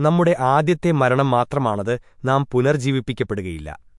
നമ്മുടെ ആദ്യത്തെ മരണം മാത്രമാണത് നാം പുനർജീവിപ്പിക്കപ്പെടുകയില്ല.